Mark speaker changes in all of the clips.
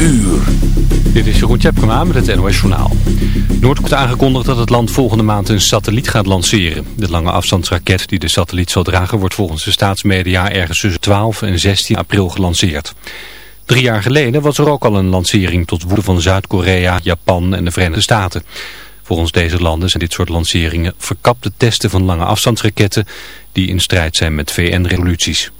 Speaker 1: uur.
Speaker 2: Dit is Jeroen Tjepkema met het NOS Journaal. Noord heeft aangekondigd dat het land volgende maand een satelliet gaat lanceren. De lange afstandsraket die de satelliet zal dragen wordt volgens de staatsmedia ergens tussen 12 en 16 april gelanceerd. Drie jaar geleden was er ook al een lancering tot woede van Zuid-Korea, Japan en de Verenigde Staten. Volgens deze landen zijn dit soort lanceringen verkapte testen van lange afstandsraketten die in strijd zijn met VN-resoluties.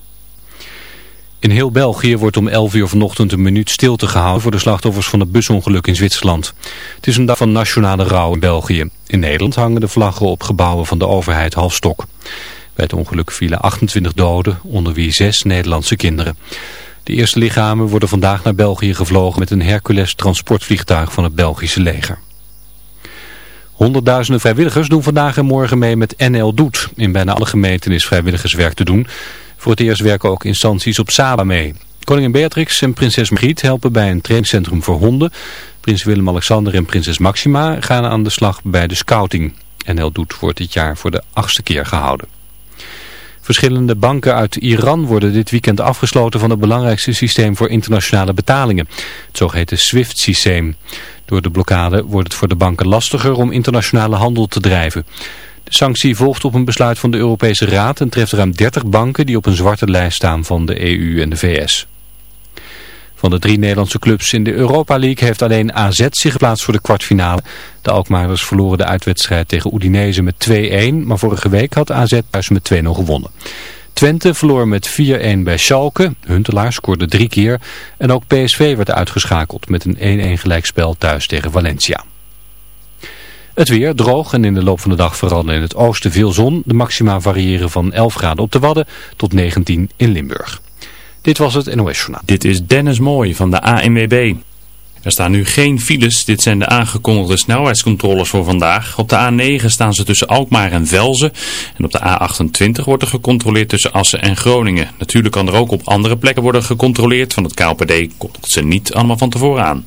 Speaker 2: In heel België wordt om 11 uur vanochtend een minuut stilte gehouden voor de slachtoffers van het busongeluk in Zwitserland. Het is een dag van nationale rouw in België. In Nederland hangen de vlaggen op gebouwen van de overheid halfstok. Bij het ongeluk vielen 28 doden, onder wie zes Nederlandse kinderen. De eerste lichamen worden vandaag naar België gevlogen met een Hercules transportvliegtuig van het Belgische leger. Honderdduizenden vrijwilligers doen vandaag en morgen mee met NL Doet. In bijna alle gemeenten is vrijwilligerswerk te doen. Voor het eerst werken ook instanties op Saba mee. Koningin Beatrix en prinses Margriet helpen bij een trainingscentrum voor honden. Prins Willem-Alexander en prinses Maxima gaan aan de slag bij de scouting. NL Doet wordt dit jaar voor de achtste keer gehouden. Verschillende banken uit Iran worden dit weekend afgesloten van het belangrijkste systeem voor internationale betalingen. Het zogeheten SWIFT-systeem. Door de blokkade wordt het voor de banken lastiger om internationale handel te drijven. De sanctie volgt op een besluit van de Europese Raad en treft ruim 30 banken die op een zwarte lijst staan van de EU en de VS. Van de drie Nederlandse clubs in de Europa League heeft alleen AZ zich geplaatst voor de kwartfinale. De Alkmaarders verloren de uitwedstrijd tegen Udinese met 2-1, maar vorige week had AZ thuis met 2-0 gewonnen. Twente verloor met 4-1 bij Schalke, Huntelaar scoorde drie keer en ook PSV werd uitgeschakeld met een 1-1 gelijkspel thuis tegen Valencia. Het weer droog en in de loop van de dag vooral in het oosten veel zon. De maxima variëren van 11 graden op de Wadden tot 19 in Limburg. Dit was het NOS Journaal.
Speaker 3: Dit is Dennis Mooij van de ANWB. Er staan nu geen files. Dit zijn de aangekondigde snelheidscontroles voor vandaag. Op de A9 staan ze tussen Alkmaar en Velzen. En op de A28 wordt er gecontroleerd tussen Assen en Groningen. Natuurlijk kan er ook op andere plekken worden gecontroleerd. Van het KLPD komt ze niet allemaal van tevoren aan.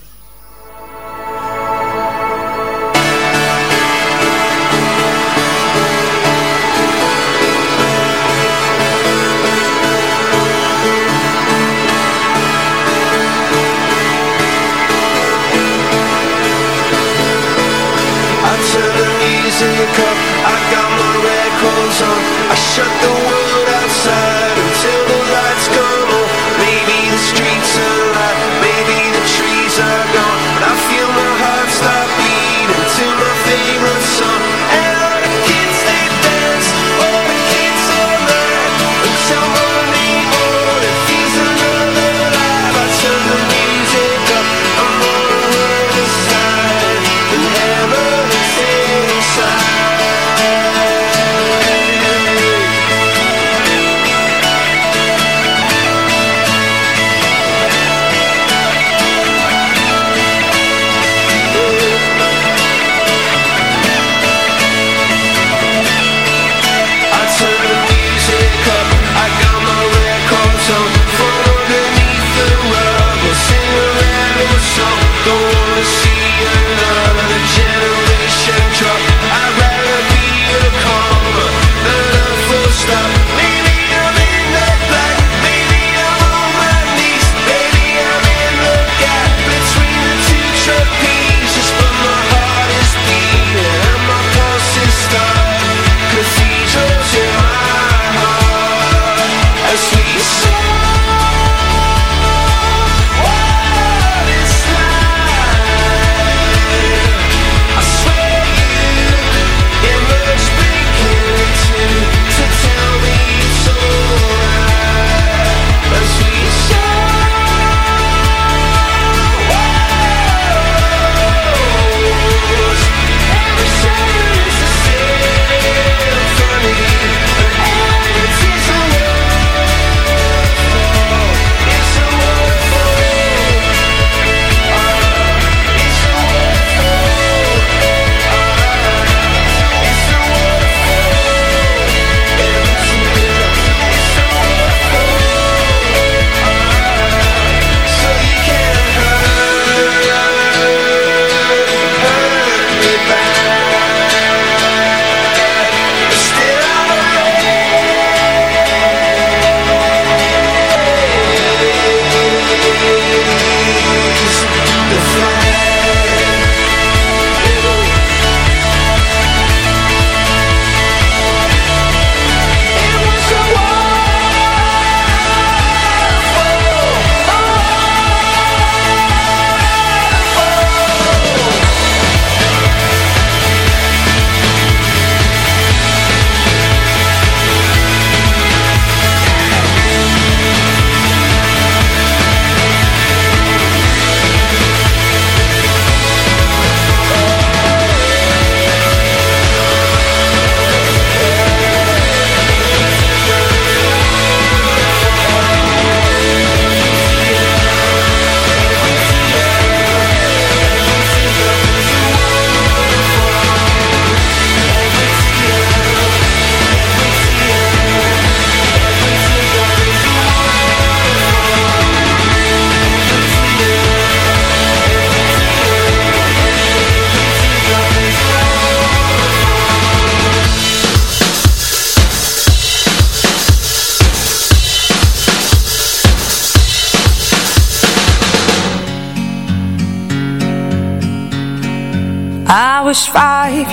Speaker 4: Shut the world outside Until the lights come on. Maybe the streets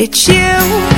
Speaker 5: It's you.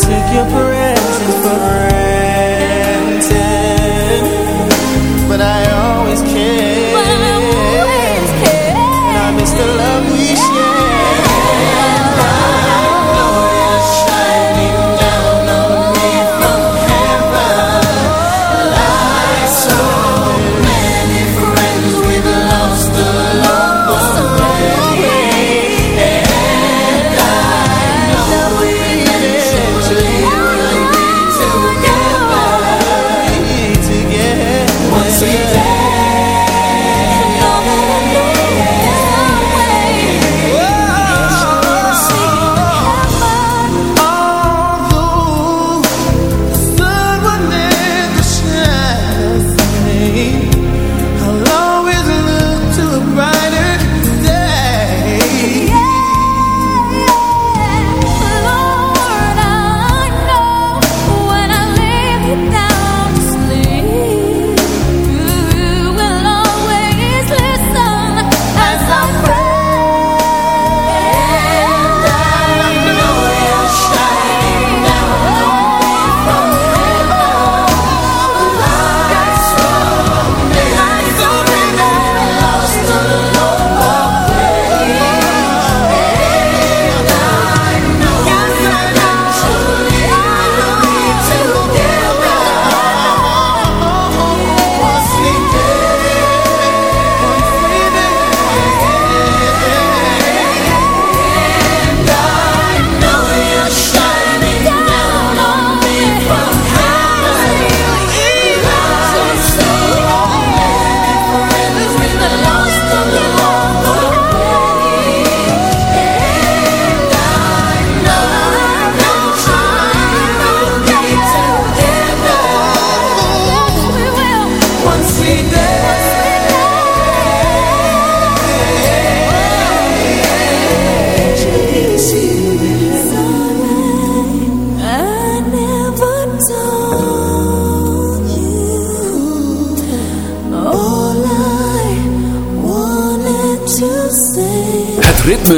Speaker 6: take your
Speaker 7: breath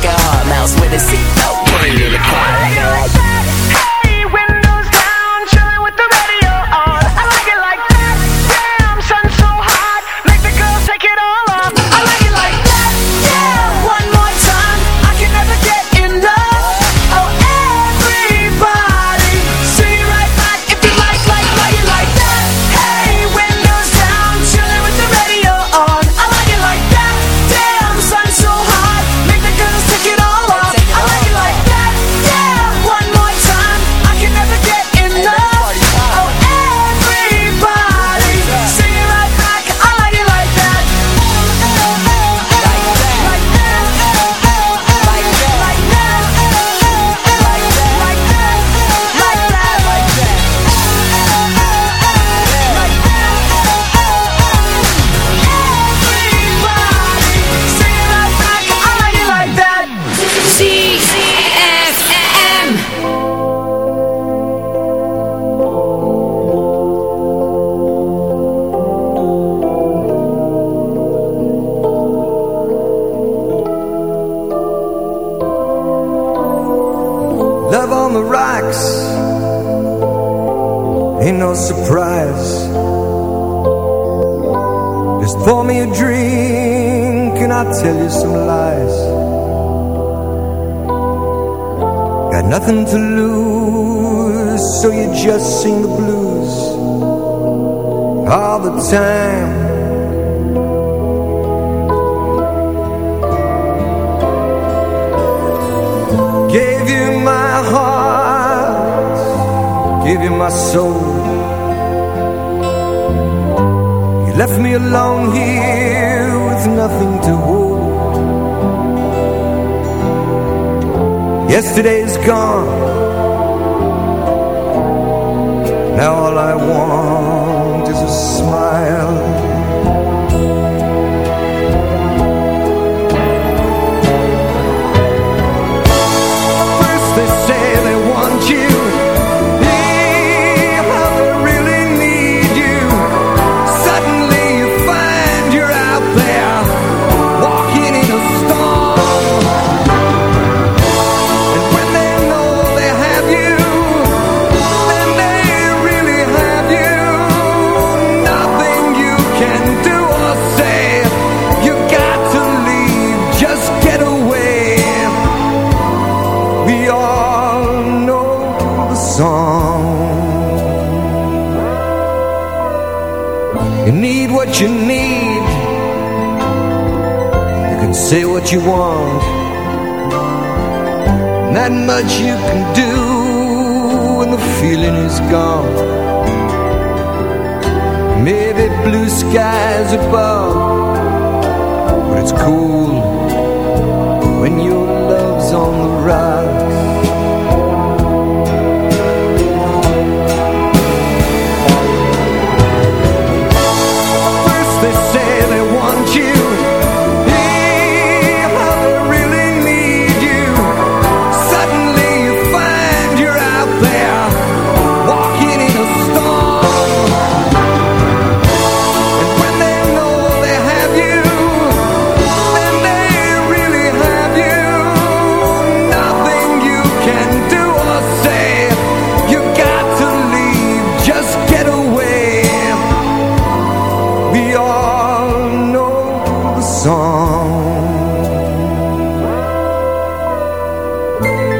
Speaker 8: make a hard mouse with a seatbelt. Put it in the car.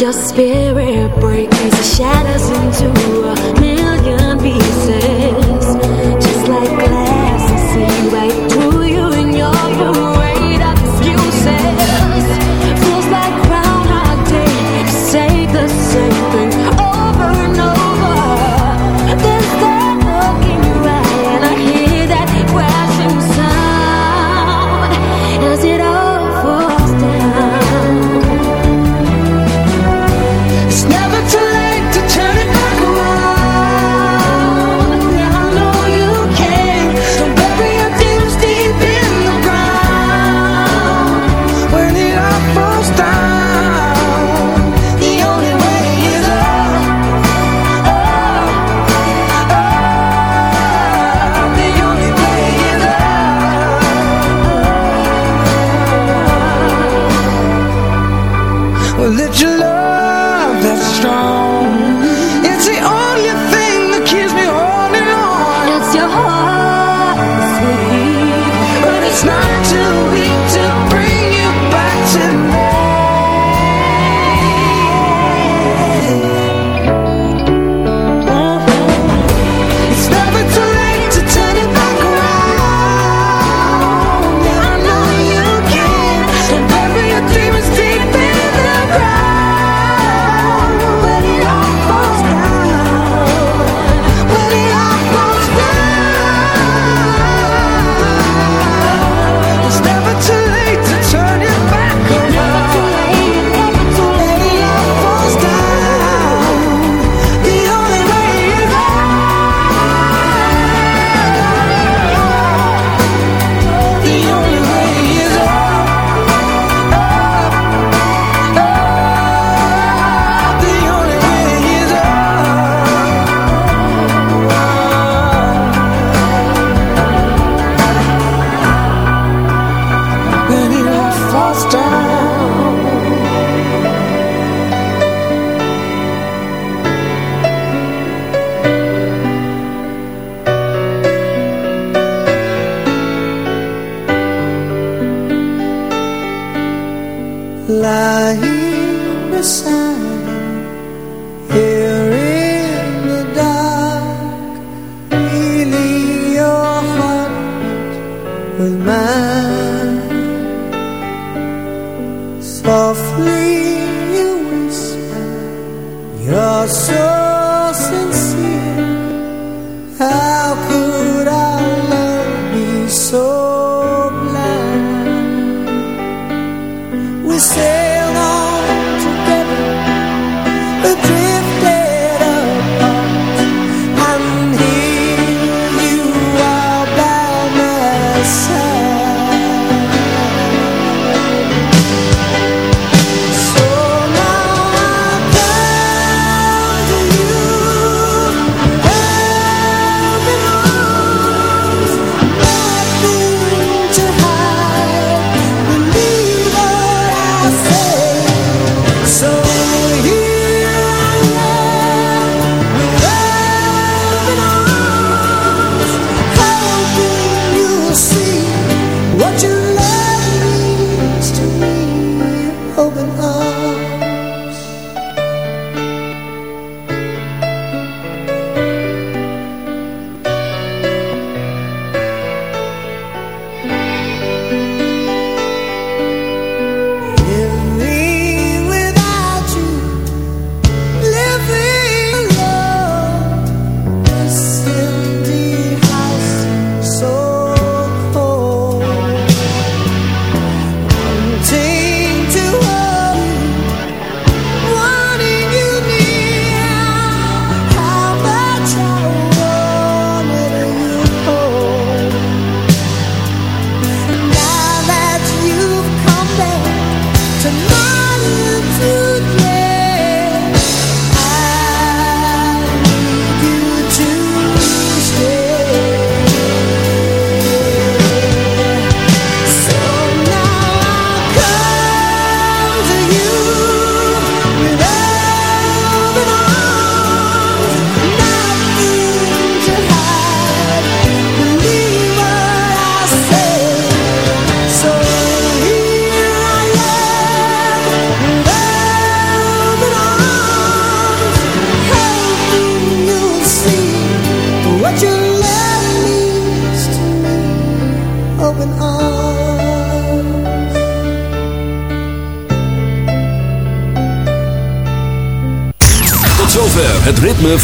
Speaker 6: Your
Speaker 9: spirit